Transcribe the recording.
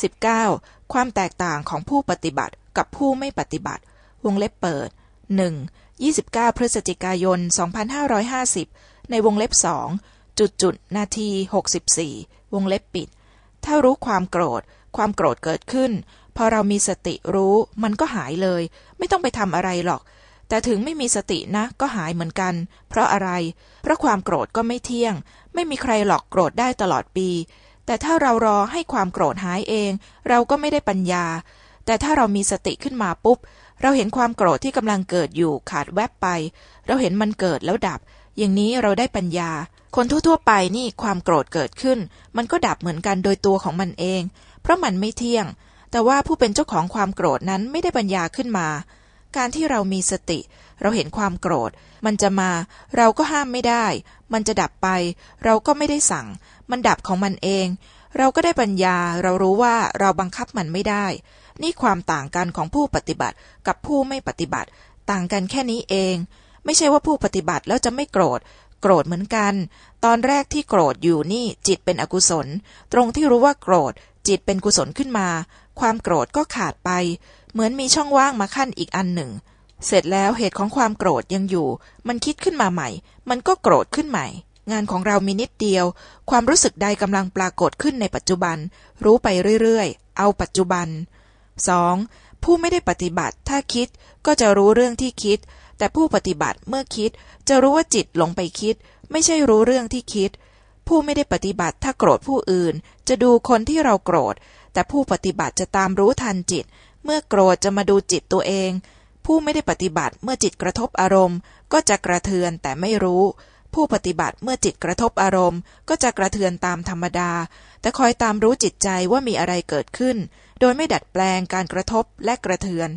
19. ความแตกต่างของผู้ปฏิบัติกับผู้ไม่ปฏิบัติ วงเล็บเปิด 1. 29 พฤศจิกายน 2550 ในวงเล็บสองจุดจุดนาที 64 วงเล็บปิด ถ้ารู้ความโกรธ ความโกรธเกิดขึ้น พอเรามีสติรู้ มันก็หายเลย ไม่ต้องไปทำอะไรหรอก แต่ถึงไม่มีสตินะ ก็หายเหมือนกัน เพราะอะไร เพราะความโกรธก็ไม่เที่ยง ไม่มีใครหลอกโกรธได้ตลอดปี แต่ถ้าเรารอให้ความโกรธหายเอง เราก็ไม่ได้ปัญญา แต่ถ้าเรามีสติขึ้นมาปุ๊บ เราเห็นความโกรธที่กำลังเกิดอยู่ขาดแวบไป เราเห็นมันเกิดแล้วดับ อย่างนี้เราได้ปัญญา คนทั่วๆไปนี่ความโกรธเกิดขึ้น มันก็ดับเหมือนกันโดยตัวของมันเอง เพราะมันไม่เที่ยง แต่ว่าผู้เป็นเจ้าของความโกรธนั้นไม่ได้ปัญญาขึ้นมา การที่เรามีสติ เราเห็นความโกรธ มันจะมา เราก็ห้ามไม่ได้ มันจะดับไป เราก็ไม่ได้สั่ง มันดับของมันเอง เราก็ได้ปัญญา เรารู้ว่าเราบังคับมันไม่ได้ นี่ความต่างกันของผู้ปฏิบัติกับผู้ไม่ปฏิบัติ ต่างกันแค่นี้เอง ไม่ใช่ว่าผู้ปฏิบัติแล้วจะไม่โกรธ โกรธเหมือนกัน ตอนแรกที่โกรธอยู่นี่จิตเป็นอกุศล ตรงที่รู้ว่าโกรธจิตเป็นกุศลขึ้นมา ความโกรธก็ขาดไป เหมือนมีช่องว่างมาขั้นอีกอันหนึ่ง เสร็จแล้วเหตุของความโกรธยังอยู่ มันคิดขึ้นมาใหม่ มันก็โกรธขึ้นใหม่ งานของเรามีนิดเดียว ความรู้สึกใดกำลังปรากฏขึ้นในปัจจุบัน รู้ไปเรื่อยๆ เอาปัจจุบัน 2. ผู้ไม่ได้ปฏิบัติถ้าคิดก็จะรู้เรื่องที่คิด แต่ผู้ปฏิบัติเมื่อคิดจะรู้ว่าจิตหลงไปคิด ไม่ใช่รู้เรื่องที่คิด ผู้ไม่ได้ปฏิบัติถ้าโกรธผู้อื่น จะดูคนที่เราโกรธ แต่ผู้ปฏิบัติจะตามรู้ทันจิต เมื่อโกรธจะมาดูจิตตัวเอง ผู้ไม่ได้ปฏิบัติเมื่อจิตกระทบอารมณ์ ก็จะกระเทือนแต่ไม่รู้ ผู้ปฏิบัติเมื่อจิตกระทบอารมณ์ ก็จะกระเทือนตามธรรมดา แต่คอยตามรู้จิตใจว่ามีอะไรเกิดขึ้น โดยไม่ดัดแปลงการกระทบและกระเทือน